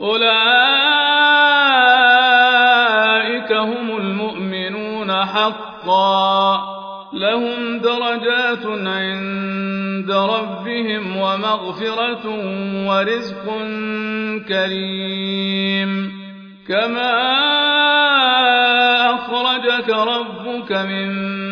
أولئك هم المؤمنون حقا. لهم درجات عند ربهم ومغفرة ورزق كريم. كما أخرجك ربك من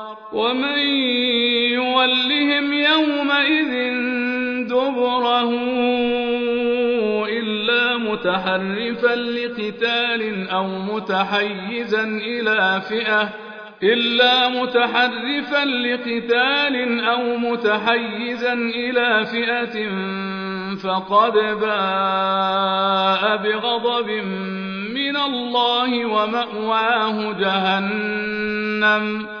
ومن يولهم يومئذ دبره إلا متحرفا لقتال أو متحيزا إلى فئة إلا متحرفا لقتال أو متحيزا إلى فئة فقد باء بغضب من الله ومأواه جهنم.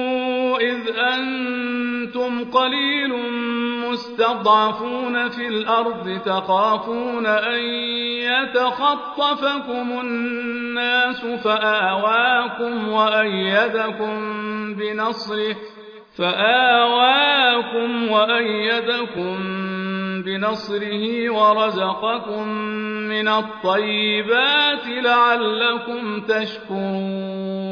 إذ أنتم قليل مستضعفون في الأرض تخافون أن يتخطفكم الناس فآواكم وأيدكم بنصره فآواكم وأيدكم بنصره ورزقكم من الطيبات لعلكم تشكرون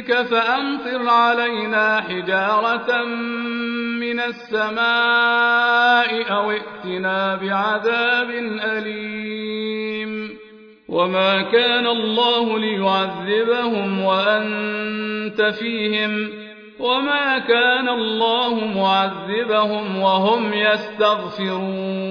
عندك فأمطر علينا حجارة من السماء أو ائتنا بعذاب أليم وما كان الله ليعذبهم وأنت فيهم وما كان الله معذبهم وهم يستغفرون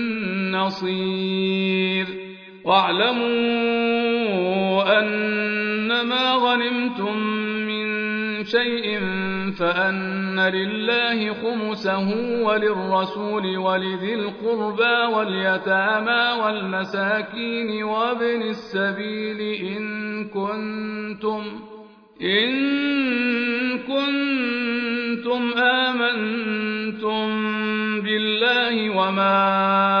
واعلموا أن ما غنمتم من شيء فأن لله خمسه وللرسول ولذي القربى واليتامى والمساكين وابن السبيل إن كنتم إن كنتم آمنتم بالله وما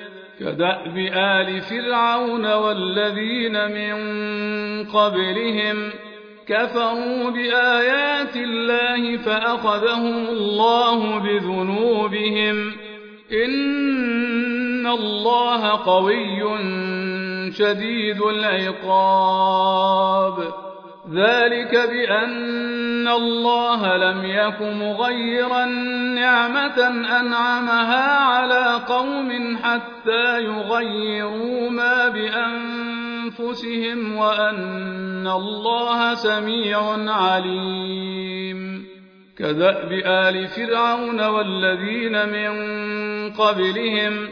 كدأب آل فرعون والذين من قبلهم كفروا بآيات الله فأخذهم الله بذنوبهم إن الله قوي شديد العقاب ذلك بأن الله لم يك مغيرا نعمة أنعمها على قوم حتى يغيروا ما بأنفسهم وأن الله سميع عليم. كذأب آل فرعون والذين من قبلهم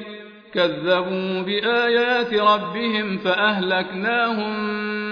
كذبوا بآيات ربهم فأهلكناهم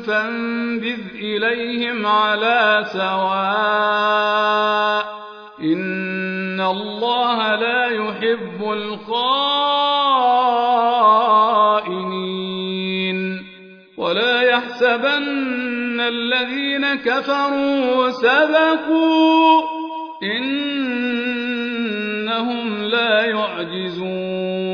فانبذ إليهم على سواء إن الله لا يحب الخائنين ولا يحسبن الذين كفروا سبقوا إنهم لا يعجزون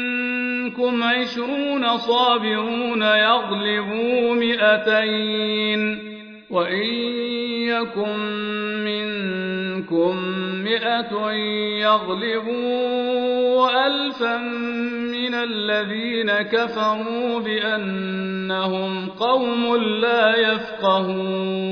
منكم عشرون صابرون يغلبوا مئتين وإن يكن منكم مئة يغلبوا ألفا من الذين كفروا بأنهم قوم لا يفقهون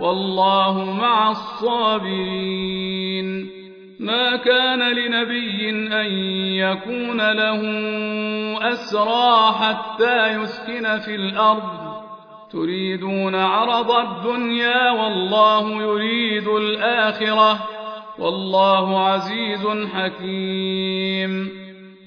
والله مع الصابرين. ما كان لنبي أن يكون له أسرى حتى يسكن في الأرض. تريدون عرض الدنيا والله يريد الآخرة. والله عزيز حكيم.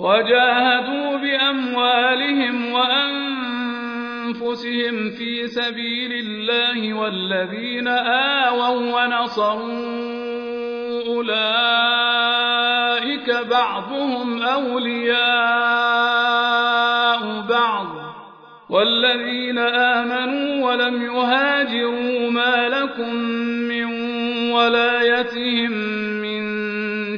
وجاهدوا بأموالهم وأنفسهم في سبيل الله والذين آووا ونصروا أولئك بعضهم أولياء بعض والذين آمنوا ولم يهاجروا ما لكم من ولايتهم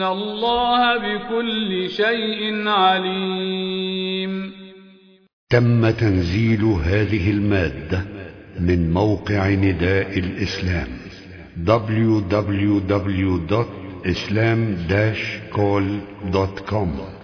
إن الله بكل شيء عليم. تم تنزيل هذه المادة من موقع نداء الإسلام www.islam-call.com